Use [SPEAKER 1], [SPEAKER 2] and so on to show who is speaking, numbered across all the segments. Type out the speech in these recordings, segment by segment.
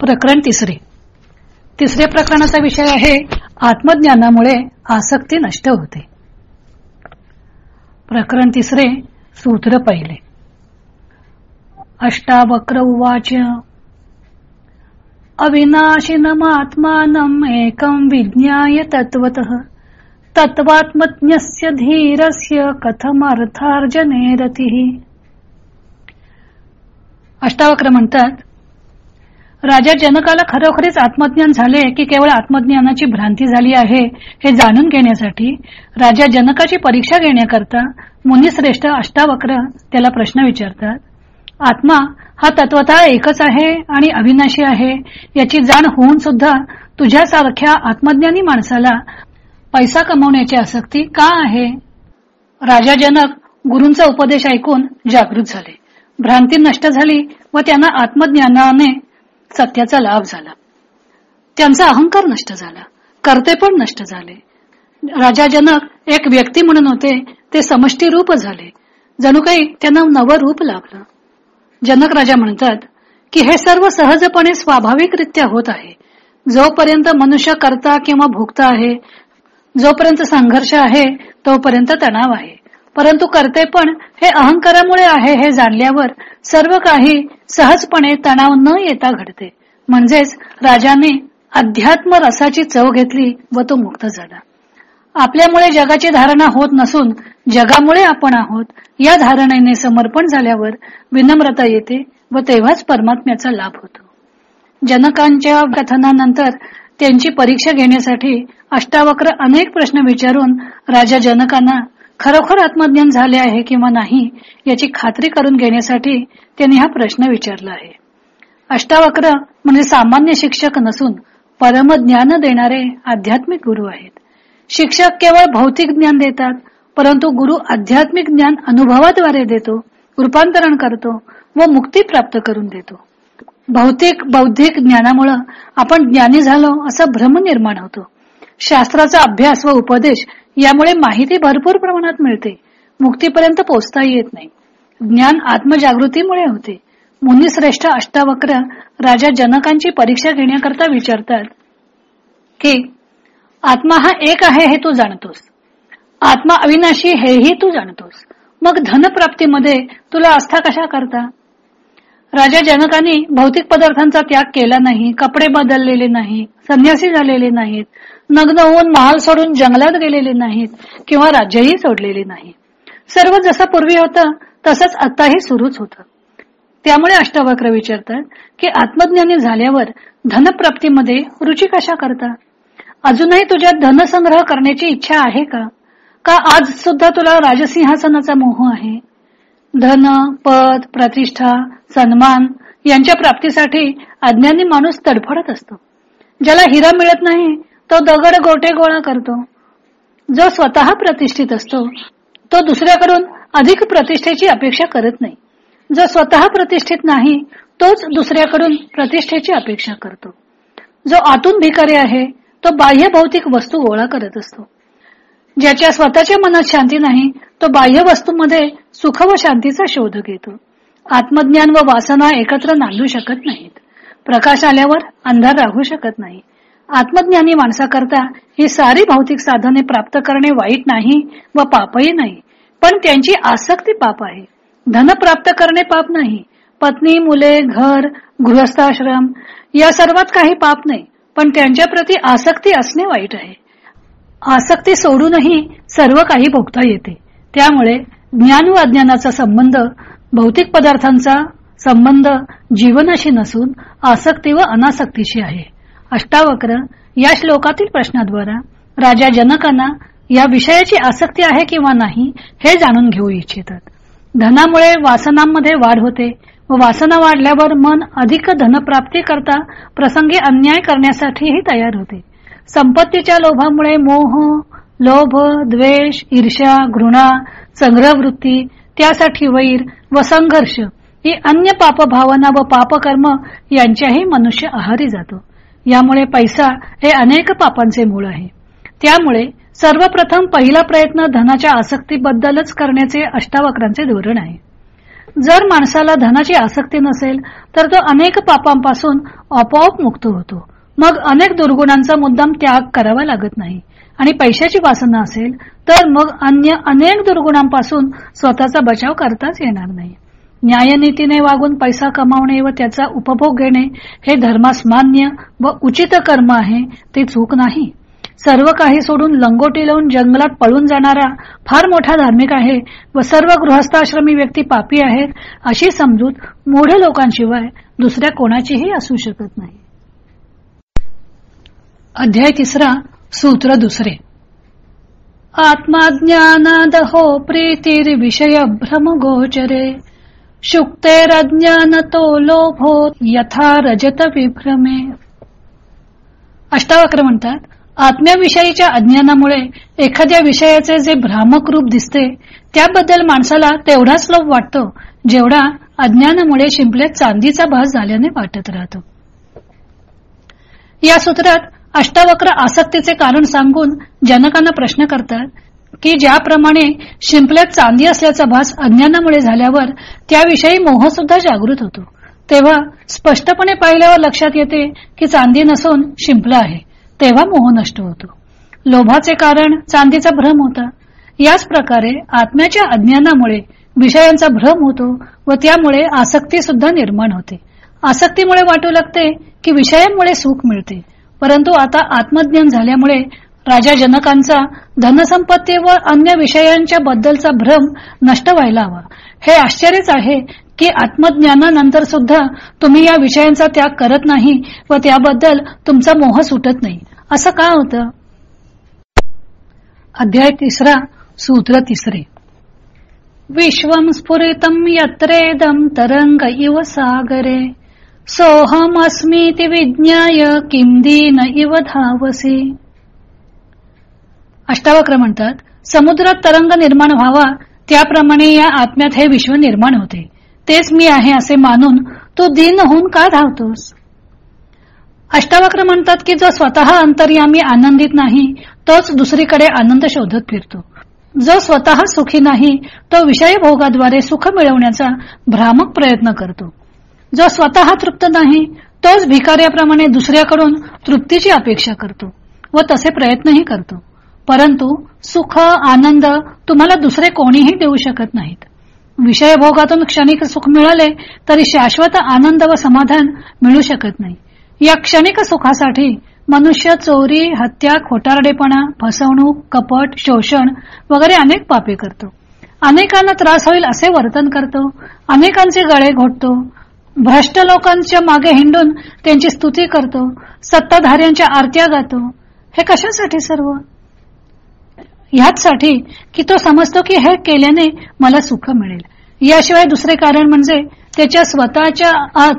[SPEAKER 1] प्रकरण तिसरे. तिसऱ्या प्रकरणाचा विषय आहे आत्मज्ञानामुळे आसक्ती नष्ट होते. प्रकरण तिसरे सूत्र पहिले. अष्टावक्र उवाच. अविनाशिनमात्मानम् एकं विज्ञाय तत्त्वतः तत्वात्मज्ञस्य धीरस्य कथमर्थार्जने रतिः. अष्टावक्र म्हणतात राजा जनकाला खरोखरीच आत्मज्ञान झाले की केवळ आत्मज्ञानाची भ्रांती झाली आहे हे जाणून घेण्यासाठी राजा जनकाची परीक्षा घेण्याकरता मुनिश्रेष्ठ अष्टावक्र त्याला प्रश्न विचारतात. आत्मा हा तत्वतः एकच आहे आणि अविनाशी आहे याची जाण होऊन सुद्धा तुझ्यासारख्या आत्मज्ञानी माणसाला पैसा कमवण्याची आसक्ती का आहे? राजा जनक गुरूंचा उपदेश ऐकून जागृत झाले. भ्रांती नष्ट झाली व त्यांना आत्मज्ञानाने सत्याचा लाभ झाला. त्यांचा अहंकार नष्ट झाला. कर्ते पण नष्ट झाले. राजा जनक एक व्यक्ती म्हणून होते ते समष्टी रूप झाले. जणू काही त्यांना नवं रूप लाभलं. जनक राजा म्हणतात की हे सर्व सहजपणे स्वाभाविकरित्या होत आहे. जोपर्यंत मनुष्य करता किंवा भोगता आहे जोपर्यंत संघर्ष आहे तोपर्यंत तणाव आहे. परंतु करते पण हे अहंकारामुळे आहे हे जाणल्यावर सर्व काही सहजपणे तणाव न येता घडते. म्हणजेच राजाने अध्यात्म रसाची चव घेतली व तो मुक्त झाला. आपल्यामुळे जगाची धारणा होत नसून जगामुळे आपण आहोत या धारणेने समर्पण झाल्यावर विनम्रता येते व तेव्हाच परमात्म्याचा लाभ होतो. जनकांच्या कथनानंतर त्यांची परीक्षा घेण्यासाठी अष्टावक्र अनेक प्रश्न विचारून राजा जनकांना खरोखर आत्मज्ञान झाले आहे किंवा नाही याची खात्री करून घेण्यासाठी त्यांनी हा प्रश्न विचारला आहे. अष्टावक्र म्हणजे सामान्य शिक्षक नसून परमज्ञान देणारे आध्यात्मिक गुरु आहेत. शिक्षक केवळ भौतिक ज्ञान देतात परंतु गुरु आध्यात्मिक ज्ञान अनुभवाद्वारे देतो रूपांतरण करतो व मुक्ती प्राप्त करून देतो. भौतिक बौद्धिक ज्ञानामुळं आपण ज्ञानी झालो असा भ्रम निर्माण होतो. शास्त्राचा अभ्यास व उपदेश यामुळे माहिती भरपूर प्रमाणात मिळते. मुक्तीपर्यंत पोचता येत नाही. ज्ञान आत्मजागृतीमुळे होते. मुनिश्रेष्ठ अष्टावक्र राजा जनकांची परीक्षा घेण्याकरता विचारतात की आत्मा हा एक आहे हे तू जाणतोस. आत्मा अविनाशी हेही तू जाणतोस. मग धनप्राप्तीमध्ये तुला आस्था कशा करता? राजा जनकाने भौतिक पदार्थांचा त्याग केला नाही कपडे बदललेले नाही संन्यासी झालेले नाहीत नग्न होऊन महाल सोडून जंगलात गेलेले नाहीत किंवा राज्यही सोडलेले नाही. सर्व जसं पूर्वी होतं तसंच आताही सुरूच होतं. त्यामुळे अष्टावक्र विचारतात की आत्मज्ञानी झाल्यावर धनप्राप्तीमध्ये रुची कशा करता? अजूनही तुझ्या धनसंग्रह करण्याची इच्छा आहे का? का आज सुद्धा तुला राजसिंहासनाचा मोह आहे? धन पद प्रतिष्ठा सन्मान यांच्या प्राप्तीसाठी अज्ञानी माणूस तडफडत असतो. ज्याला हिरा मिळत नाही तो दगड गोटे गोळा करतो. जो स्वतः प्रतिष्ठित असतो तो दुसऱ्याकडून अधिक प्रतिष्ठेची अपेक्षा करत नाही. जो स्वतः प्रतिष्ठित नाही तोच दुसऱ्याकडून प्रतिष्ठेची अपेक्षा करतो. जो आतून भिकारी आहे तो बाह्य भौतिक वस्तू गोळा करत असतो. ज्याच्या स्वतःच्या मनात शांती नाही तो बाह्य वस्तूमध्ये सुख व शांतीचा शोध घेतो. आत्मज्ञान व वासना एकत्र नांदू शकत नाहीत. प्रकाश आल्यावर अंधार राहू शकत नाही. आत्मज्ञानी माणसाकरता ही सारी भौतिक साधने प्राप्त करणे वाईट नाही व पापही नाही पण त्यांची आसक्ती पाप आहे. धन प्राप्त करणे पाप नाही. पत्नी मुले घर गृहस्थाश्रम या सर्वात काही पाप नाही पण त्यांच्या प्रती आसक्ती असणे वाईट आहे. आसक्ती सोडूनही सर्व काही भोगता येते. त्यामुळे ज्ञान व अज्ञानाचा संबंध भौतिक पदार्थांचा संबंध जीवनाशी नसून आसक्ती व अनासक्तीशी आहे. अष्टावक्र या श्लोकातील प्रश्नाद्वारा राजा जनकांना या विषयाची आसक्ती आहे किंवा नाही हे जाणून घेऊ इच्छितात. धनामुळे वासनांमध्ये वाढ होते व वासना वाढल्यावर मन अधिक धनप्राप्ती करता प्रसंगी अन्याय करण्यासाठीही तयार होते. संपत्तीच्या लोभामुळे मोह लोभ द्वेष ईर्ष्या घृणा संग्रहवृत्ती त्यासाठी वैर व संघर्ष ही अन्य पाप भावना व पापकर्म यांच्याही मनुष्य आहारी जातो. यामुळे पैसा हे अनेक पापांचे मूळ आहे. त्यामुळे सर्वप्रथम पहिला प्रयत्न धनाच्या आसक्तीबद्दलच करण्याचे अष्टावक्रांचे धोरण आहे. जर माणसाला धनाची आसक्ती नसेल तर तो अनेक पापांपासून आपोआप मुक्त होतो. मग अनेक दुर्गुणांचा मुद्दाम त्याग करावा लागत नाही. आणि पैशाची वासना असेल तर मग अन्य अनेक दुर्गुणांपासून स्वतःचा बचाव करताच येणार नाही. न्यायनीतीने वागून पैसा कमावणे व त्याचा उपभोग घेणे हे धर्मास मान्य व उचित कर्म आहे ते चूक नाही. सर्व काही सोडून लंगोटी लावून जंगलात पळून जाणारा फार मोठा धार्मिक आहे व सर्व गृहस्थाश्रमी व्यक्ती पापी आहेत अशी समजूत मूढ लोकांशिवाय दुसऱ्या कोणाचीही असू शकत नाही. अध्याय तिसरा सूत्र दुसरे. आत्माज्ञानादहो प्रीतीर विषय भ्रम गोचरे शुक्तेरज्ञानतो लोभो यथा रजत विभ्रमे. अष्टावक्र म्हणतात आत्म्याविषयीच्या अज्ञानामुळे एखाद्या विषयाचे जे भ्रामक रूप दिसते त्याबद्दल माणसाला तेवढाच लोभ वाटतो जेवढा अज्ञानामुळे शिंपल्यात चांदीचा भास झाल्याने वाटत राहतो. या सूत्रात अष्टावक्र आसक्तीचे कारण सांगून जनकांना प्रश्न करतात की ज्याप्रमाणे शिंपल्यात चांदी असल्याचा भास अज्ञानामुळे झाल्यावर त्याविषयी मोह सुद्धा जागृत होतो. तेव्हा स्पष्टपणे पाहिल्यावर लक्षात येते की चांदी नसून शिंपला आहे. तेव्हा मोह नष्ट होतो. लोभाचे कारण चांदीचा भ्रम होता. याच प्रकारे आत्म्याच्या अज्ञानामुळे विषयांचा भ्रम होतो व त्यामुळे आसक्ती सुद्धा निर्माण होते. आसक्तीमुळे वाटू लागते की विषयांमुळे सुख मिळते. परंतु आता आत्मज्ञान झाल्यामुळे राजा जनकांचा धनसंपत्ती व अन्य विषयांच्या बद्दलचा भ्रम नष्ट व्हायला हवा. हे आश्चर्यच आहे की आत्मज्ञानानंतर सुद्धा तुम्ही या विषयांचा त्याग करत नाही व त्याबद्दल तुमचा मोह सुटत नाही. असं का होतं? अध्याय तिसरा सूत्र तिसरे. विश्वम स्फुरितम यत्रेदम तरंग इव सागरे. सोहमस्मीति विज्ञाय किम दीन इव धावसी। अष्टावक्र म्हणतात समुद्रात तरंग निर्माण व्हावा त्याप्रमाणे या आत्म्यात हे विश्व निर्माण होते. तेच मी आहे असे मानून तू दीन होऊन का धावतोस? अष्टावक्र म्हणतात की जो स्वतः अंतर्यामी आनंदित नाही तोच दुसरीकडे आनंद शोधत फिरतो. जो स्वतः सुखी नाही तो विषय भोगाद्वारे सुख मिळवण्याचा भ्रामक प्रयत्न करतो. जो स्वतः तृप्त नाही तोच भिकाऱ्याप्रमाणे दुसऱ्याकडून तृप्तीची अपेक्षा करतो व तसे प्रयत्नही करतो. परंतु सुख आनंद तुम्हाला दुसरे कोणीही देऊ शकत नाहीत. विषयभोगातून क्षणिक सुख मिळाले तरी शाश्वत आनंद व समाधान मिळू शकत नाही. या क्षणिक सुखासाठी मनुष्य चोरी हत्या खोटारडेपणा फसवणूक कपट शोषण वगैरे अनेक पापे करतो. अनेकांना त्रास होईल असे वर्तन करतो. अनेकांचे गळे घोटतो. भ्रष्ट लोकांच्या मागे हिंडून त्यांची स्तुती करतो सत्ताधाऱ्यांच्या आरत्या गातो. हे कशासाठी सर्व? ह्याचसाठी की तो समजतो की हे केल्याने मला सुख मिळेल. याशिवाय दुसरे कारण म्हणजे त्याच्या स्वतःच्या आत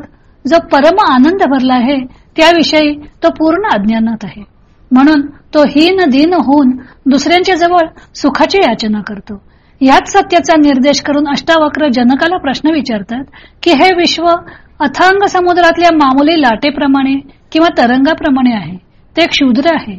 [SPEAKER 1] जो परम आनंद भरला आहे त्याविषयी तो पूर्ण अज्ञानात आहे. म्हणून तो हीन दीन होऊन दुसऱ्यांच्या जवळ सुखाची याचना करतो. याच सत्याचा निर्देश करून अष्टावक्र जनकाला प्रश्न विचारतात की हे विश्व अथांग समुद्रातल्या मामुली लाटेप्रमाणे किंवा तरंगाप्रमाणे आहे. ते क्षुद्र आहे.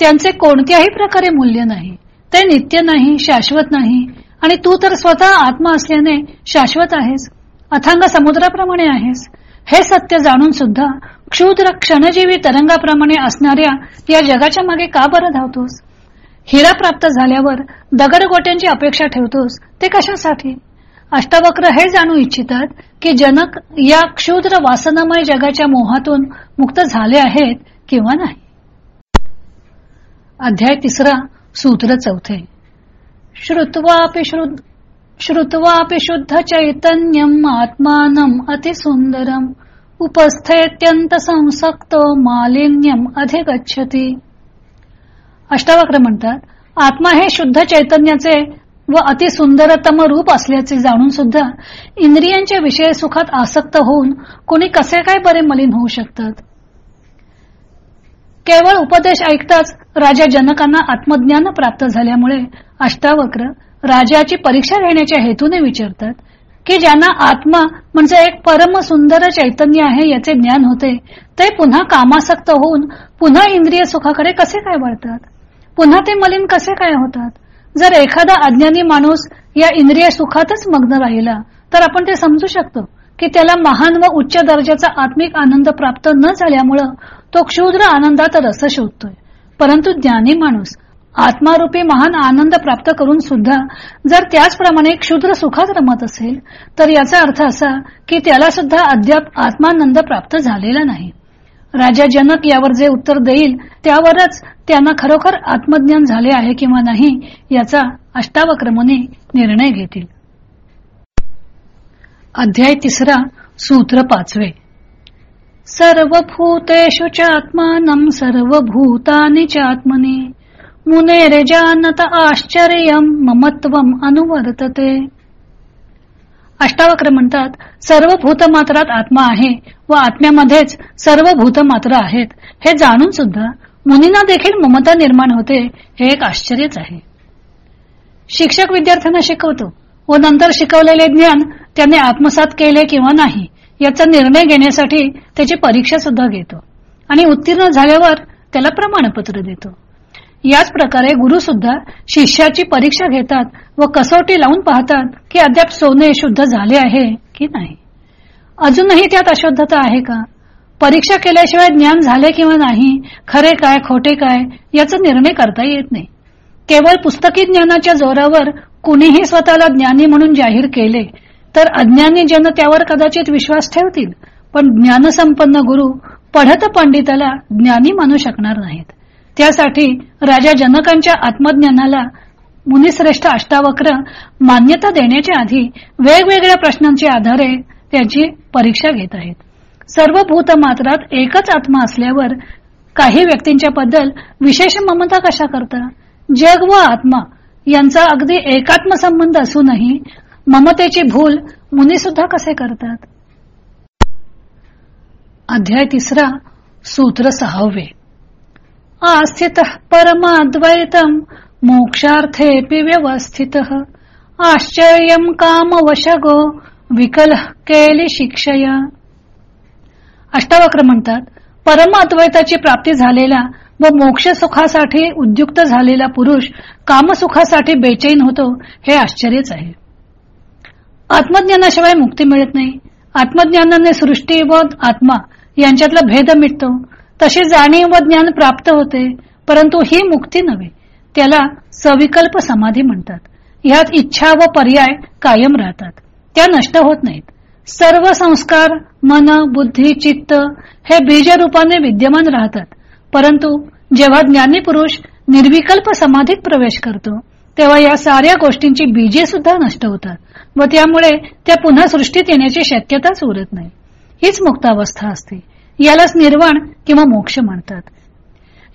[SPEAKER 1] त्यांचे कोणत्याही प्रकारे मूल्य नाही. ते नित्य नाही शाश्वत नाही. आणि तू तर स्वतः आत्मा असल्याने शाश्वत आहेस. अथांग समुद्राप्रमाणे आहेस. हे सत्य जाणून सुद्धा क्षुद्र क्षणजीवी तरंगाप्रमाणे असणाऱ्या या जगाच्या मागे का बरं धावतोस? हिरा प्राप्त झाल्यावर दगडगोट्यांची अपेक्षा ठेवतोस ते कशासाठी? अष्टावक्र हे जाणू इच्छितात की जनक या क्षुद्र वासनामय जगाच्या मोहातून मुक्त झाले आहेत किंवा नाही. अध्याय तिसरा सूत्र चौथे. श्रुत्वापि श्रुत्वापि शुद्ध चैतन्यम आत्मानम अतिसुंदरम उपस्थेत्यंत संसक्तो मालिन्यम अधिगच्छती। अष्टावक्र म्हणतात आत्मा हे शुद्ध चैतन्याचे व अतिसुंदरतम रूप असल्याचे जाणून सुद्धा इंद्रियांच्या विषय सुखात आसक्त होऊन कोणी कसे काय बरे मलिन होऊ शकतात? केवळ उपदेश ऐकताच राजा जनकांना आत्मज्ञान प्राप्त झाल्यामुळे अष्टावक्र राजाची परीक्षा घेण्याच्या हेतूने विचारतात की ज्यांना आत्मा म्हणजे एक परम सुंदर चैतन्य आहे याचे ज्ञान होते ते पुन्हा कामासक्त होऊन पुन्हा इंद्रिय सुखाकडे कसे काय वळतात? पुन्हा ते मलिन कसे काय होतात? जर एखादा अज्ञानी माणूस या इंद्रिय सुखातच मग्न राहिला तर आपण ते समजू शकतो की त्याला महान व उच्च दर्जाचा आत्मिक आनंद प्राप्त न झाल्यामुळं तो क्षुद्र आनंदात रस शोधतोय. परंतु ज्ञानी माणूस आत्मारूपी महान आनंद प्राप्त करून सुद्धा जर त्याचप्रमाणे क्षुद्र सुखात रमत असेल तर याचा अर्थ असा की त्याला सुद्धा अद्याप आत्मानंद प्राप्त झालेला नाही. राजा जनक यावर जे उत्तर देईल त्यावरच त्यांना खरोखर आत्मज्ञान झाले आहे किंवा नाही याचा अष्टावक्रमने निर्णय घेतील. अध्याय तिसरा सूत्र पाचवे. सर्वभूतेषु चात्मानं सर्वभूतानि चात्मनि। मुनेरे जानत आश्चर्य ममत्वम अनुवर्तते। अष्टावक्र म्हणतात सर्व भूतमात्रात आत्मा आहे व आत्म्यामध्येच सर्व भूतमात्र आहेत. हे जाणून सुद्धा मुनींना देखील ममता निर्माण होते हे एक आश्चर्यच आहे. शिक्षक विद्यार्थ्यांना शिकवतो व नंतर शिकवलेले ज्ञान त्याने आत्मसात केले किंवा नाही याचा निर्णय घेण्यासाठी त्याची परीक्षा सुद्धा घेतो. आणि उत्तीर्ण झाल्यावर त्याला प्रमाणपत्र देतो. याच प्रकारे गुरु सुद्धा शिष्याची परीक्षा घेतात व कसोटी लावून पाहतात की अद्याप सोने शुद्ध झाले आहे की नाही. अजूनही त्यात अशुद्धता आहे का? परीक्षा केल्याशिवाय ज्ञान झाले किंवा नाही खरे काय खोटे काय याचा निर्णय करता येत नाही. केवळ पुस्तकी ज्ञानाच्या जोरावर कुणीही स्वतःला ज्ञानी म्हणून जाहीर केले तर अज्ञानी जन त्यावर कदाचित विश्वास ठेवतील पण ज्ञानसंपन्न गुरु पढत पंडिताला ज्ञानी मानू शकणार नाहीत. त्यासाठी राजा जनकांच्या आत्मज्ञानाला मुनिश्रेष्ठ अष्टावक्र मान्यता देण्याच्या आधी वेगवेगळ्या प्रश्नांच्या आधारे त्याची परीक्षा घेत आहेत. सर्व भूत मात्रात एकच आत्मा असल्यावर काही व्यक्तींच्या बद्दल विशेष ममता कशा करता? जग व आत्मा यांचा अगदी एकात्म संबंध असूनही ममतेची भूल मुनी सुद्धा कसे करतात? अध्याय तिसरा सूत्र सहावे. आस्थित परमाद्वैतम मोक्षार्थेपि व्यवस्थित। आश्चर्य कामवशगो विकल केली शिक्षया अष्टावक्र म्हणतात परम अद्वैताची प्राप्ती झालेला व मोक्ष सुखासाठी उद्युक्त झालेला पुरुष कामसुखासाठी बेचैन होतो हे आश्चर्यच आहे. आत्मज्ञानाशिवाय मुक्ती मिळत नाही. आत्मज्ञानाने सृष्टी व आत्मा यांच्यातला भेद मिटतो. तशी जाणीव व ज्ञान प्राप्त होते परंतु ही मुक्ती नव्हे. त्याला सविकल्प समाधी म्हणतात. ह्यात इच्छा व पर्याय कायम राहतात. त्या नष्ट होत नाहीत. सर्व संस्कार मन बुद्धी चित्त हे बीज रूपाने विद्यमान राहतात. परंतु जेव्हा ज्ञानी पुरुष निर्विकल्प समाधीत प्रवेश करतो तेव्हा या साऱ्या गोष्टींची बीजे सुद्धा नष्ट होतात व त्यामुळे त्या पुन्हा सृष्टीत येण्याची शक्यताच उरत नाही. हीच मुक्तावस्था असते. यालाच निर्वाण किंवा मोक्ष म्हणतात.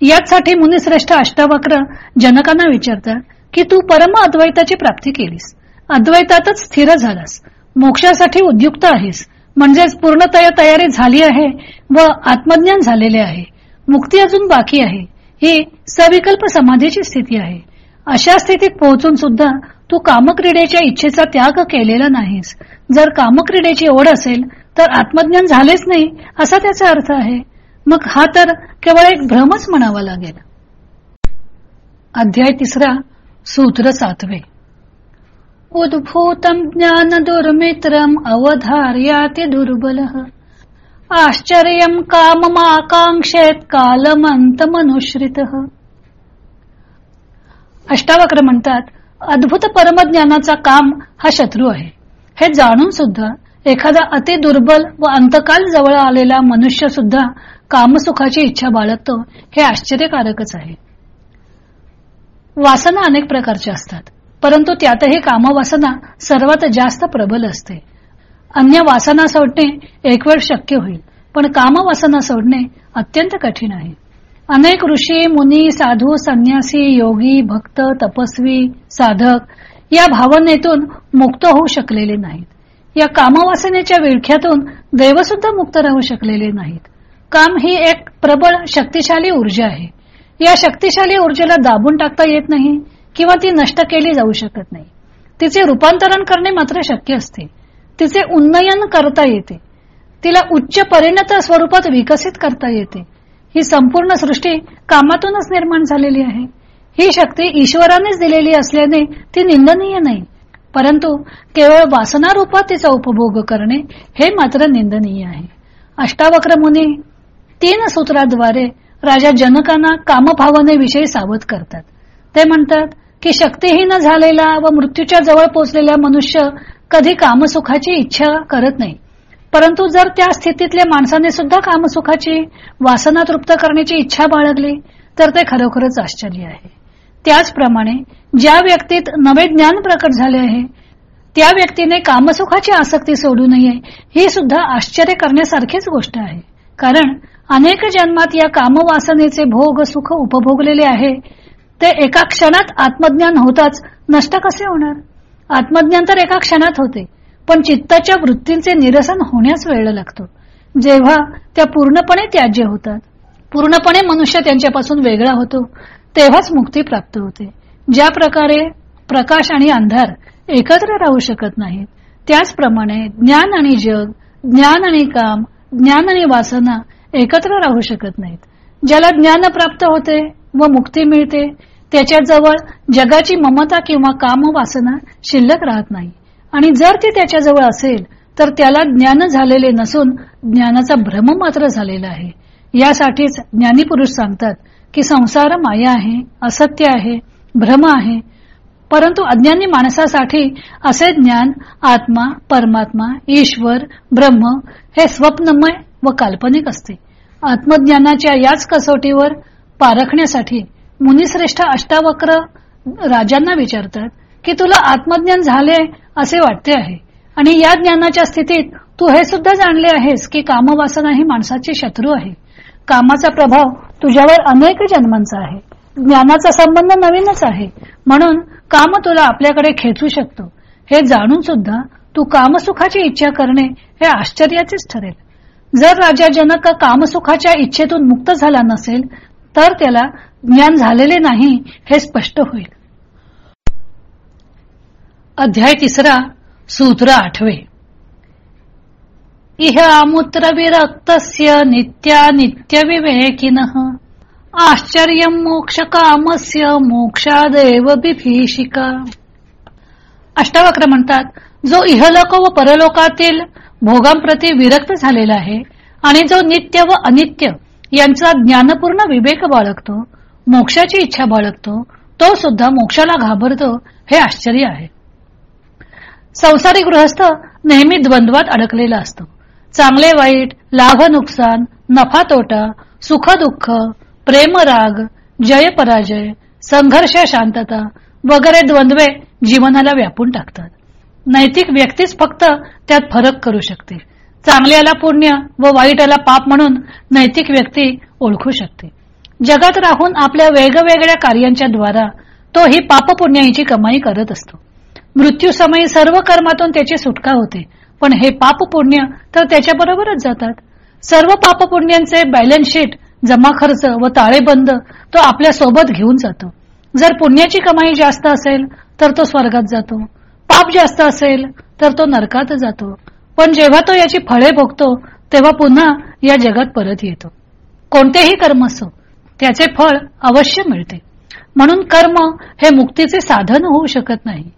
[SPEAKER 1] याचसाठी मुनिश्रेष्ठ अष्टावक्र जनकांना विचारतात की तू परम अद्वैताची प्राप्ती केलीस. अद्वैतातच स्थिर झालास. मोक्षासाठी उद्युक्त आहेस. म्हणजेच पूर्णतया तयारी झाली आहे व आत्मज्ञान झालेले आहे. मुक्ती अजून बाकी आहे. ही सविकल्प समाधीची स्थिती आहे. अशा स्थितीत पोहोचून सुद्धा तू कामक्रीडेच्या इच्छेचा त्याग केलेला नाहीस. जर कामक्रीडेची ओढ असेल तर आत्मज्ञान झालेच नाही असा त्याचा अर्थ आहे. मग हा तर केवळ एक भ्रमच म्हणावा लागेल. अध्याय तिसरा सूत्र सातवे. उद्भूतम ज्ञान दुर्मित्रम अवधार्याति दुर्बल। आश्चर्य काममाकांक्षेत कालमंत मनुश्रित अष्टावक्र म्हणतात अद्भुत परमज्ञानाचा काम हा शत्रू आहे. हे जाणून सुद्धा एखादा अति दुर्बल व अंतकाल जवळ आलेला मनुष्य सुद्धा कामसुखाची इच्छा बाळगतो हे आश्चर्यकारकच आहे. वासना अनेक प्रकारच्या असतात परंतु त्यातही कामवासना सर्वात जास्त प्रबल असते. अन्य वासना सोडणे एक वेळ शक्य होईल पण कामवासना सोडणे अत्यंत कठीण आहे. अनेक ऋषी मुनी साधू संन्यासी योगी भक्त तपस्वी साधक या भावनेतून मुक्त होऊ शकलेले नाहीत. या कामवासनेच्या विळख्यातून देवसुद्धा मुक्त राहू शकलेले नाहीत. काम ही एक प्रबळ शक्तिशाली ऊर्जा आहे. या शक्तिशाली ऊर्जेला दाबून टाकता येत नाही किंवा ती नष्ट केली जाऊ शकत नाही. तिचे रूपांतरण करणे मात्र शक्य असते. तिचे उन्नयन करता येते. तिला उच्च परिणत स्वरूपात विकसित करता येते. ही संपूर्ण सृष्टी कामातूनच निर्माण झालेली आहे. ही शक्ती ईश्वरानेच दिलेली असल्याने ती निंदनीय नाही. परंतु केवळ वासनारूपात तिचा उपभोग करणे हे मात्र निंदनीय आहे. अष्टावक्र मुनी तीन सूत्राद्वारे राजा जनकांना कामभावनेविषयी सावध करतात. ते म्हणतात की शक्तीहीन झालेला व मृत्यूच्या जवळ पोचलेला मनुष्य कधी कामसुखाची इच्छा करत नाही. परंतु जर त्या स्थितीतल्या माणसाने सुद्धा कामसुखाची वासना तृप्त करण्याची इच्छा बाळगली तर ते खरोखरच आश्चर्य आहे. त्याचप्रमाणे ज्या व्यक्तीत नवे ज्ञान प्रकट झाले आहे त्या व्यक्तीने कामसुखाची आसक्ती सोडू नये ही सुद्धा आश्चर्य करण्यासारखीच गोष्ट आहे. कारण अनेक जन्मात या कामवासनेचे भोग सुख उपभोगलेले आहे ते एका क्षणात आत्मज्ञान होताच नष्ट कसे होणार? आत्मज्ञान तर एका क्षणात होते पण चित्ताच्या वृत्तींचे निरसन होण्यास वेळ लागतो. जेव्हा त्या पूर्णपणे त्याज्य होतात पूर्णपणे मनुष्य त्यांच्यापासून वेगळा होतो तेव्हाच मुक्ती प्राप्त होते. ज्या प्रकारे प्रकाश आणि अंधार एकत्र राहू शकत नाहीत त्याचप्रमाणे ज्ञान आणि जग ज्ञान आणि काम ज्ञान आणि वासना एकत्र राहू शकत नाहीत. ज्याला ज्ञान प्राप्त होते व मुक्ती मिळते त्याच्याजवळ जगाची ममता किंवा काम वासना शिल्लक राहत नाही. आणि जर ती त्याच्याजवळ असेल तर त्याला ज्ञान झालेले नसून ज्ञानाचा भ्रम मात्र झालेला आहे. यासाठीच ज्ञानी पुरुष सांगतात की संसार माया आहे असत्य आहे भ्रम आहे. परंतु अज्ञानी माणसासाठी असे ज्ञान आत्मा परमात्मा ईश्वर ब्रह्म हे स्वप्नमय व काल्पनिक असते. आत्मज्ञानाच्या याच कसोटीवर पारखण्यासाठी मुनिश्रेष्ठ अष्टावक्र राजांना विचारतात की तुला आत्मज्ञान झाले असे वाटते आहे? आणि या ज्ञानाच्या स्थितीत तू हे सुद्धा जाणले आहेस की कामवासना ही माणसाची शत्रू आहे. कामाचा प्रभाव तुझ्यावर अनेक जन्मांचा आहे. ज्ञानाचा संबंध नवीनच आहे. म्हणून काम तुला आपल्याकडे खेचू शकतो. हे जाणून सुद्धा तू कामसुखाची इच्छा करणे हे आश्चर्याचेच ठरेल. जर राजा जनक कामसुखाच्या इच्छेतून मुक्त झाला नसेल तर त्याला ज्ञान झालेले नाही हे स्पष्ट होईल. अध्याय तिसरा सूत्र आठवे. इह अमूत्र विरक्तस्य नित्या नित्य विवेकिन आश्चर्य मोक्ष कामस्य मोक्षादेव बिभीषिका। अष्टावक्र म्हणतात जो इहलोक व परलोकातील भोगांप्रती विरक्त झालेला आहे आणि जो नित्य व अनित्य यांचा ज्ञानपूर्ण विवेक बाळगतो मोक्षाची इच्छा बाळगतो तो सुद्धा मोक्षाला घाबरतो हे आश्चर्य आहे. संसारी गृहस्थ नेहमी द्वंद्वात अडकलेला असतो. चांगले वाईट लाभ नुकसान नफा तोटा सुख दुःख प्रेम राग जय पराजय संघर्ष शांतता वगैरे द्वंद्वे जीवनाला व्यापून टाकतात. नैतिक व्यक्तीच फक्त त्यात फरक करू शकते. चांगल्याला पुण्य व वाईटाला पाप म्हणून नैतिक व्यक्ती ओळखू शकते. जगात राहून आपल्या वेगवेगळ्या कार्यांच्या द्वारा तो ही पाप पुण्याची कमाई करत असतो. मृत्यू समयी सर्व कर्मातून त्याची सुटका होते. पण हे पाप पुण्य तर त्याच्याबरोबरच जातात. सर्व पाप पुण्यांचे बॅलन्स शीट जमा खर्च व ताळेबंद तो आपल्यासोबत घेऊन जातो. जर पुण्याची कमाई जास्त असेल तर तो स्वर्गात जातो. पाप जास्त असेल तर तो नरकात जातो. पण जेव्हा तो याची फळे भोगतो तेव्हा पुन्हा या जगात परत येतो. कोणतेही कर्म असो त्याचे फळ अवश्य मिळते. म्हणून कर्म हे मुक्तीचे साधन होऊ शकत नाही.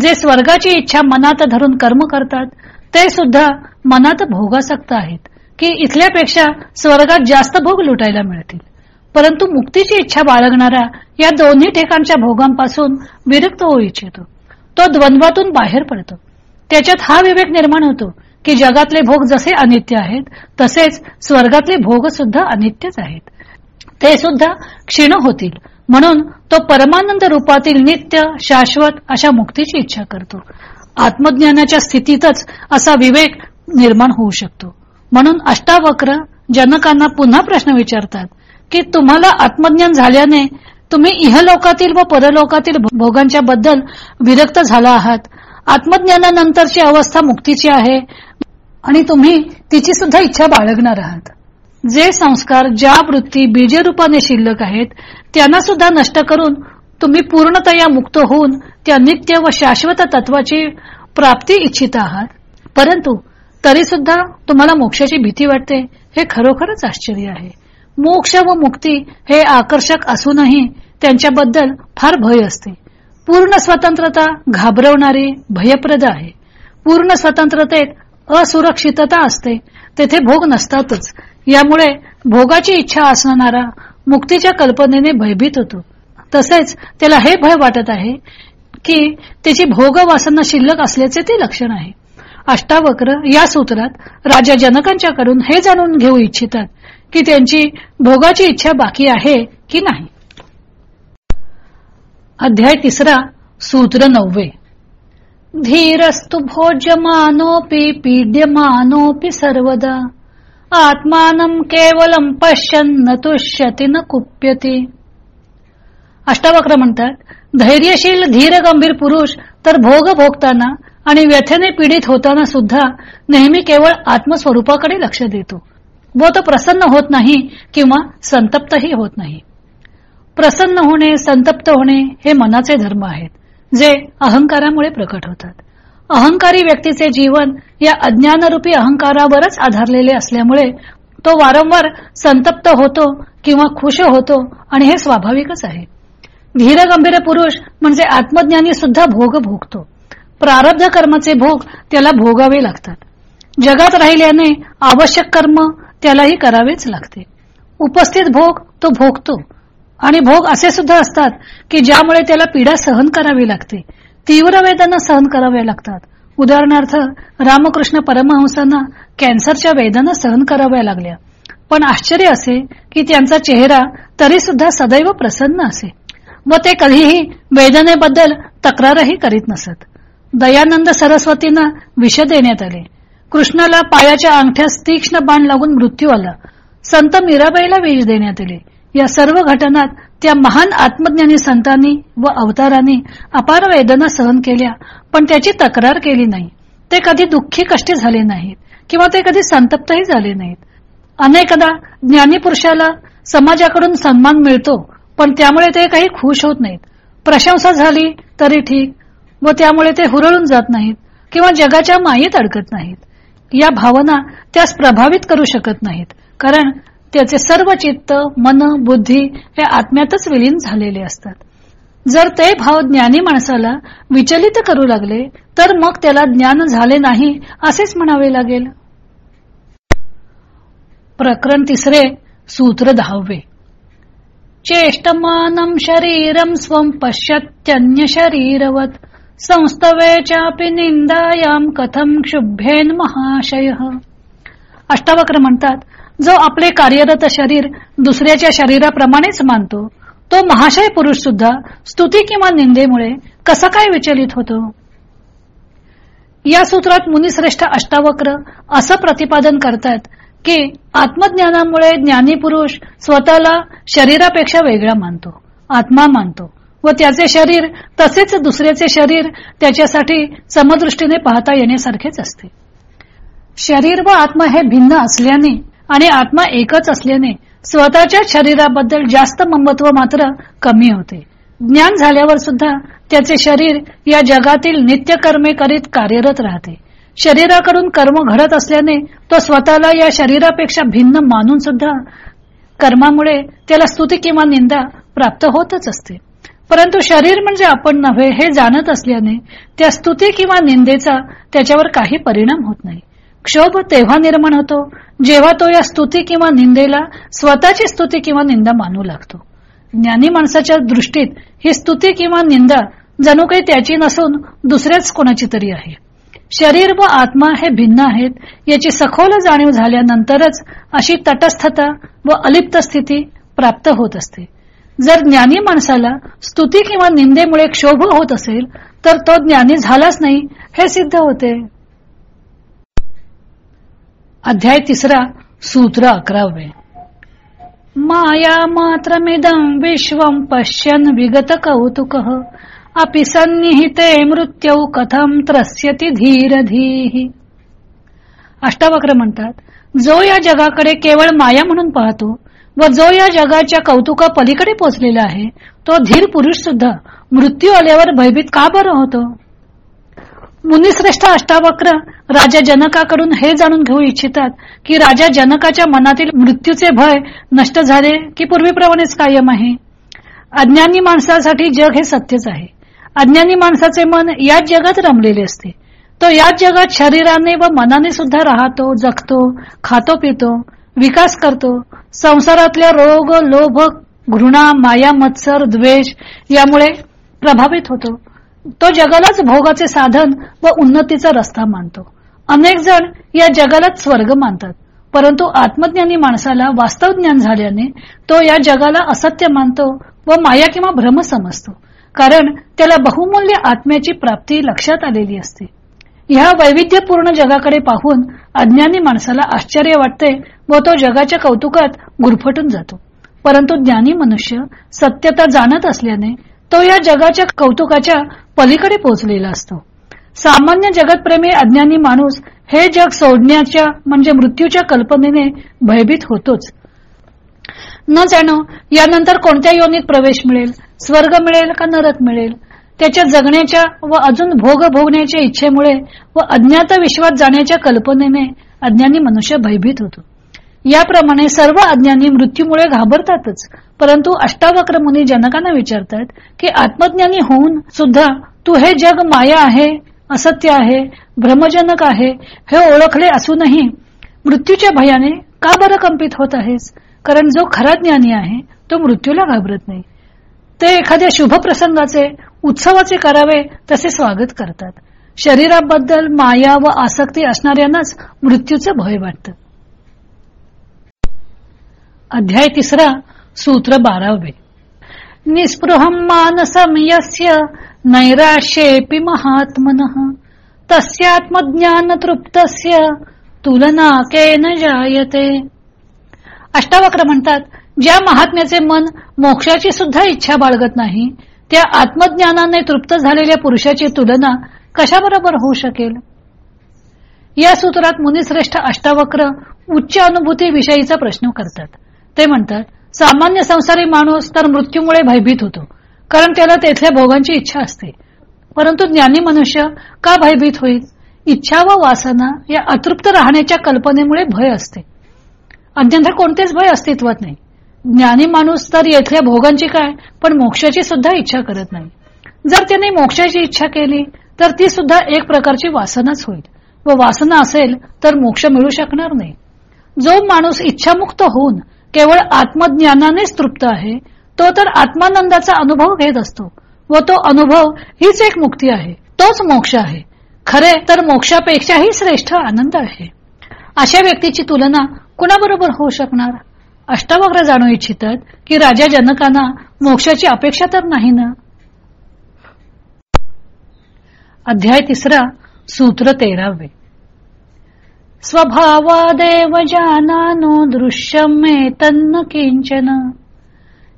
[SPEAKER 1] जे स्वर्गाची इच्छा मनात धरून कर्म करतात ते सुद्धा मनात भोगासक्त आहेत की इथल्यापेक्षा स्वर्गात जास्त भोग लुटायला मिळतील. परंतु मुक्तीची इच्छा बाळगणारा या दोन्ही ठिकाणच्या भोगांपासून विरक्त होऊ इच्छितो. तो द्वंद्वातून बाहेर पडतो. त्याच्यात हा विवेक निर्माण होतो की जगातले भोग जसे अनित्य आहेत तसेच स्वर्गातले भोग सुद्धा अनित्यच आहेत. ते सुद्धा क्षीण होतील. म्हणून तो परमानंद रूपातील नित्य शाश्वत अशा मुक्तीची इच्छा करतो. आत्मज्ञानाच्या स्थितीतच असा विवेक निर्माण होऊ शकतो. म्हणून अष्टावक्र जनकांना पुन्हा प्रश्न विचारतात की तुम्हाला आत्मज्ञान झाल्याने तुम्ही इहलोकातील व परलोकातील भोगांच्या बद्दल विरक्त झाला आहात. आत्मज्ञानानंतरची अवस्था मुक्तीची आहे आणि तुम्ही तिची सुद्धा इच्छा बाळगणार आहात. जे संस्कार ज्या वृत्ती बीजरूपाने शिल्लक आहेत त्यांना सुद्धा नष्ट करून तुम्ही पूर्णतया मुक्त होऊन त्या नित्य व शाश्वत तत्वाची प्राप्ती इच्छित आहात. परंतु तरी सुद्धा तुम्हाला मोक्षाची भीती वाटते हे खरोखरच आश्चर्य आहे. मोक्ष व मुक्ती हे आकर्षक असूनही त्यांच्याबद्दल फार भय असते. पूर्ण स्वतंत्रता घाबरवणारी भयप्रद आहे. पूर्ण स्वतंत्रतेत असुरक्षितता असते तेथे भोग नसतातच. यामुळे भोगाची इच्छा असणारा मुक्तीच्या कल्पनेने भयभीत होतो. तसेच त्याला हे भय वाटत आहे की त्याची भोग वासना शिल्लक असल्याचे ते लक्षण आहे. अष्टावक्र या सूत्रात राजा जनकांच्याकडून हे जाणून घेऊ इच्छितात की त्यांची भोगाची इच्छा बाकी आहे की नाही. अध्याय तिसरा सूत्र नववे. धीरस्तु भोज्यमानोपि पीड्यमानोपि सर्वदा. आत्मानं केवलम पश्यन्न तुष्यति न कुप्यते. अष्टावक्र म्हणतात धैर्यशील धीर गंभीर पुरुष तर भोग भोगताना आणि व्यथेने पीडित होताना सुद्धा नेहमी केवळ आत्मस्वरूपाकडे लक्ष देतो. व तो प्रसन्न होत नाही किंवा संतप्तही होत नाही. प्रसन्न होणे संतप्त होणे हे मनाचे धर्म आहेत जे अहंकारामुळे प्रकट होतात. अहंकारी व्यक्तीचे जीवन या अज्ञानरूपी अहंकारावरच आधारलेले असल्यामुळे तो वारंवार संतप्त होतो किंवा खुश होतो आणि हे स्वाभाविकच आहे. धीरगंभीर पुरुष म्हणजे आत्मज्ञानी सुद्धा भोग भोगतो. प्रारब्ध कर्माचे भोग त्याला भोगावे लागतात. जगात राहिल्याने आवश्यक कर्म त्यालाही करावेच लागते. उपस्थित भोग तो भोगतो. आणि भोग असे सुद्धा असतात की ज्यामुळे त्याला पीडा सहन करावी लागते. तीव्र वेदना सहन कराव्या लागतात. उदाहरणार्थ रामकृष्ण परमहंसांना कॅन्सरच्या वेदना सहन कराव्या लागल्या. पण आश्चर्य असे की त्यांचा चेहरा तरी सुद्धा सदैव प्रसन्न असे. व ते कधीही वेदनेबद्दल तक्रारही करीत नसत. दयानंद सरस्वतींना विष देण्यात आले. कृष्णाला पायाच्या अंगठ्यास तीक्ष्ण बाण लागून मृत्यू आला. संत मीराबाईला विष देण्यात आले. या सर्व घटनात त्या महान आत्मज्ञानी संतांनी व अवतारांनी अपार वेदना सहन केल्या पण त्याची तक्रार केली नाही. ते कधी दुःखी कष्टी झाले नाहीत किंवा ते कधी संतप्तही झाले नाहीत. अनेकदा ज्ञानीपुरुषाला समाजाकडून सन्मान मिळतो पण त्यामुळे ते काही खुश होत नाहीत. प्रशंसा झाली तरी ठीक. व त्यामुळे ते हुरळून जात नाहीत किंवा जगाच्या मायेत अडकत नाहीत. या भावना त्यास प्रभावित करू शकत नाहीत. कारण त्याचे सर्व चित्त मन बुद्धी हे आत्म्यातच विलीन झालेले असतात. जर ते भाव ज्ञानी माणसाला विचलित करू लागले तर मग त्याला ज्ञान झाले नाही असेच म्हणावे लागेल. प्रकरण तिसरे सूत्र दहावे. चेष्टमानं शरीरम स्वं पश्यत्यन्य शरीरवत संस्थवेच्यापि निंदायाम कथम क्षुभ्येन महाशय। अष्टावक्र म्हणतात जो आपले कार्यरत शरीर दुसऱ्याच्या शरीराप्रमाणेच मानतो तो महाशय पुरुष सुद्धा स्तुती किंवा निंदेमुळे कसा काय विचलित होतो? या सूत्रात मुनिश्रेष्ठ अष्टावक्र असं प्रतिपादन करतात की आत्मज्ञानामुळे ज्ञानी पुरुष स्वतःला शरीरापेक्षा वेगळा मानतो आत्मा मानतो व त्याचे शरीर तसेच दुसऱ्याचे शरीर त्याच्यासाठी समदृष्टीने पाहता येण्यासारखेच असते. शरीर व आत्मा हे भिन्न असल्याने आणि आत्मा एकच असल्याने स्वतःच्या शरीराबद्दल जास्त ममत्व मात्र कमी होते. ज्ञान झाल्यावर सुद्धा त्याचे शरीर या जगातील नित्यकर्मे करीत कार्यरत राहते. शरीराकडून कर्म घडत असल्याने तो स्वतःला या शरीरापेक्षा भिन्न मानून सुद्धा कर्मामुळे त्याला स्तुती किंवा निंदा प्राप्त होतच असते. परंतु शरीर म्हणजे आपण नव्हे हे जाणत असल्याने त्या स्तुती किंवा निंदेचा त्याच्यावर काही परिणाम होत नाही. क्षोभ तेव्हा निर्माण होतो जेव्हा तो या स्तुती किंवा निंदेला स्वतःची स्तुती किंवा निंदा मानू लागतो. ज्ञानी माणसाच्या दृष्टीत ही स्तुती किंवा निंदा जणू काही त्याची नसून दुसऱ्याच कोणाची तरी आहे. शरीर व आत्मा हे भिन्न आहेत याची सखोल जाणीव झाल्यानंतरच अशी तटस्थता व अलिप्त स्थिती प्राप्त होत असते. जर ज्ञानी माणसाला स्तुती किंवा निंदेमुळे क्षोभ होत असेल तर तो ज्ञानी झालाच नाही हे सिद्ध होते. अध्याय तिसरा सूत्र अकरावे. माया मात्रमिदं विश्वं पश्यन विगत कौतुक अपि सन्निहिते मृत्यौ कथम त्रस्यती धीर धीही अष्टावक्र म्हणतात जो या जगाकडे केवळ माया म्हणून पाहतो व जो या जगाच्या कौतुका पलीकडे पोचलेला आहे तो धीर पुरुष सुद्धा मृत्यू आल्यावर भयभीत का बरं होतो? मुनिश्रेष्ठ अष्टावक्र राजा जनकाकडून हे जाणून घेऊ इच्छितात की राजा जनकाच्या मनातील मृत्यूचे भय नष्ट झाले की पूर्वीप्रमाणेच कायम आहे? अज्ञानी माणसासाठी जग हे सत्यच आहे. अज्ञानी माणसाचे मन याच जगात रमलेले असते. तो याच जगात शरीराने व मनाने सुद्धा राहतो जगतो खातो पितो विकास करतो. संसारातल्या रोग लोभ घृणा माया मत्सर द्वेष यामुळे प्रभावित होतो. तो जगालाच भोगाचे साधन व उन्नतीचा रस्ता मानतो. अनेक जण या जगालाच स्वर्ग मानतात. परंतु आत्मज्ञानी माणसाला वास्तव ज्ञान झाल्याने तो या जगाला असत्य मानतो व माया किंवा भ्रम समजतो. कारण त्याला बहुमूल्य आत्म्याची प्राप्ती लक्षात आलेली असते. ह्या वैविध्यपूर्ण जगाकडे पाहून अज्ञानी माणसाला आश्चर्य वाटते व तो जगाच्या कौतुकात गुरफटून जातो. परंतु ज्ञानी मनुष्य सत्यता जाणत असल्याने तो या जगाच्या कौतुकाच्या पलीकडे पोहोचलेला असतो. सामान्य जगतप्रेमी अज्ञानी माणूस हे जग सोडण्याच्या म्हणजे मृत्यूच्या कल्पनेने भयभीत होतोच. न जाणो यानंतर कोणत्या योनीत प्रवेश मिळेल? स्वर्ग मिळेल का नरक मिळेल? त्याच्या जगण्याच्या व अजून भोग भोगण्याच्या इच्छेमुळे व अज्ञात विश्वात जाण्याच्या कल्पनेने अज्ञानी मनुष्य भयभीत होतो. याप्रमाणे सर्व अज्ञानी मृत्यूमुळे घाबरतातच. परंतु अष्टावक्र मुनी जनकांना विचारतात की आत्मज्ञानी होऊन सुद्धा तू हे जग माया आहे असत्य आहे भ्रमजनक आहे हे ओळखले असूनही मृत्यूच्या भयाने का बरं कंपित होत आहेस? कारण जो खरा ज्ञानी आहे तो मृत्यूला घाबरत नाही. ते एखाद्या शुभ प्रसंगाचे उत्सवाचे करावे तसे स्वागत करतात. शरीराबद्दल माया व आसक्ती असणाऱ्यांनाच मृत्यूचे भय वाटत. अध्याय तिसरा सूत्र बारावे. निस्पृहम मानसम यस्य महात्मन तस्यात्मज्ञान तृप्तस्य तुलना केन जायते. अष्टावक्र म्हणतात ज्या महात्म्याचे मन मोक्षाची सुद्धा इच्छा बाळगत नाही त्या आत्मज्ञानाने तृप्त झालेल्या पुरुषाची तुलना कशाबरोबर होऊ शकेल? या सूत्रात मुनिश्रेष्ठ अष्टावक्र उच्च अनुभूती विषयीचा प्रश्न करतात. ते म्हणतात सामान्य संसारी माणूस तर मृत्यूमुळे भयभीत होतो कारण त्याला तेथल्या भोगांची इच्छा असते. परंतु ज्ञानी मनुष्य का भयभीत होईल? इच्छा व वासना या अतृप्त राहण्याच्या कल्पनेमुळे भय असते. अन्यथा कोणतेच भय अस्तित्वात नाही. ज्ञानी माणूस तर येथल्या भोगांची काय पण मोक्षाची सुद्धा इच्छा करत नाही. जर त्याने मोक्षाची इच्छा केली तर ती सुद्धा एक प्रकारची वासनाच होईल. व वासना असेल तर मोक्ष मिळू शकणार नाही. जो माणूस इच्छामुक्त होऊन केवळ आत्मज्ञानानेच तृप्त आहे तो तर आत्मानंदाचा अनुभव घेत असतो. व तो अनुभव हीच एक मुक्ती आहे. तोच मोक्ष आहे. खरे तर मोक्षापेक्षाही श्रेष्ठ आनंद आहे. अशा व्यक्तीची तुलना कुणाबरोबर होऊ शकणार? अष्टावक्र जाणू इच्छितात की राजा जनकांना मोक्षाची अपेक्षा तर नाही ना? अध्याय तिसरा सूत्र तेरावे. स्वभावादेव जानानो दृश्यम मे तन्न किंचन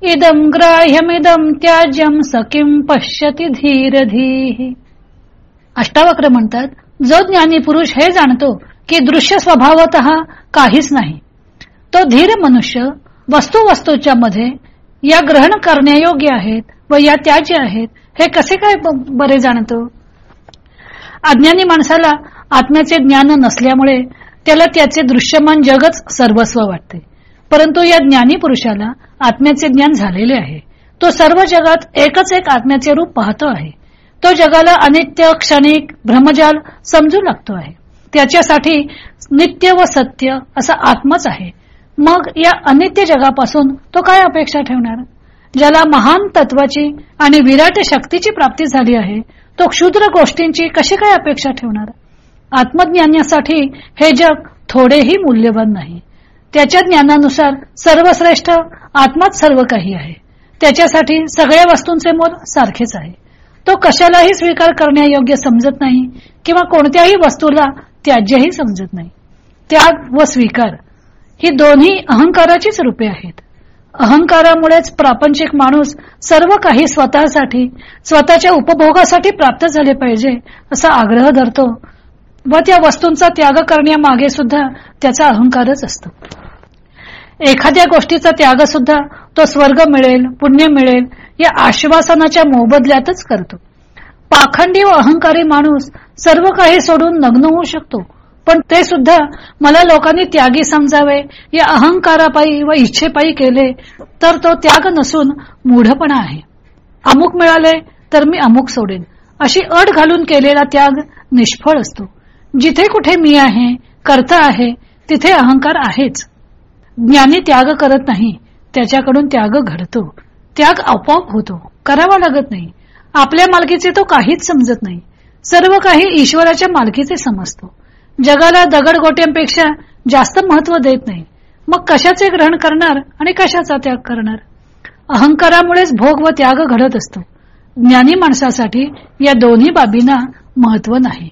[SPEAKER 1] इदम ग्राह्यमिदम त्याज्यम सकिम पश्यती धीरधी। अष्टावक्र म्हणतात जो ज्ञानी पुरुष हे जाणतो की दृश्य स्वभावत काहीच नाही. तो धीर मनुष्य वस्तू वस्तूच्या मध्ये या ग्रहण करण्यायोग्य आहेत व या त्याज्य आहेत हे कसे काय बरे जाणतो? अज्ञानी माणसाला आत्म्याचे ज्ञान नसल्यामुळे त्याला त्याचे दृश्यमान जगच सर्वस्व वाटते. परंतु या ज्ञानी पुरुषाला आत्म्याचे ज्ञान झालेले आहे. तो सर्व जगात एकच एक आत्म्याचे रूप पाहतो आहे. तो जगाला अनित्य क्षणिक भ्रमजाल समजू लागतो आहे. त्याच्यासाठी नित्य व सत्य असा आत्माच आहे. मग या अनित्य जगापासून तो काय अपेक्षा ठेवणार? ज्याला महान तत्वाची आणि विराट शक्तीची प्राप्ती झाली आहे तो क्षुद्र गोष्टींची कशी काय अपेक्षा ठेवणार? आत्मज्ञानासाठी हे जग थोडेही मूल्यवान नाही. त्याच्या ज्ञानानुसार सर्वश्रेष्ठ आत्माच सर्व काही आहे. त्याच्यासाठी सगळ्या वस्तूंचे मोल सारखेच आहे. तो कशालाही स्वीकार करण्यायोग्य समजत नाही किंवा कोणत्याही वस्तूला त्याज्यही समजत नाही. त्याग व स्वीकार ही दोन्ही अहंकाराचीच रूपे आहेत. अहंकारामुळेच प्रापंचिक माणूस सर्व काही स्वतःसाठी स्वतःच्या उपभोगासाठी प्राप्त झाले पाहिजे असा आग्रह धरतो व त्या वस्तूंचा त्याग करण्यामागे सुद्धा त्याचा अहंकारच असतो. एखाद्या गोष्टीचा त्याग सुद्धा तो स्वर्ग मिळेल पुण्य मिळेल या आश्वासनाच्या मोबदल्यातच करतो. पाखंडी व अहंकारी माणूस सर्व काही सोडून नग्न होऊ शकतो. पण ते सुद्धा मला लोकांनी त्यागी समजावे या अहंकारापायी व इच्छेपायी केले तर तो त्याग नसून मूढपणा आहे. अमुक मिळाले तर मी अमुक सोडेन. अशी अट घालून केलेला त्याग निष्फळ असतो. जिथे कुठे मी आहे करता आहे तिथे अहंकार आहेच. ज्ञानी त्याग करत नाही त्याच्याकडून त्याग घडतो. त्याग आपोआप होतो करावा लागत नाही. आपल्या मालकीचे तो काहीच समजत नाही. सर्व काही ईश्वराच्या मालकीचे समजतो. जगाला दगड गोट्यांपेक्षा जास्त महत्त्व देत नाही. मग कशाचे ग्रहण करणार आणि कशाचा त्याग करणार? अहंकारामुळेच भोग व त्याग घडत असतो. ज्ञानी माणसासाठी या दोन्ही बाबींना महत्त्व नाही.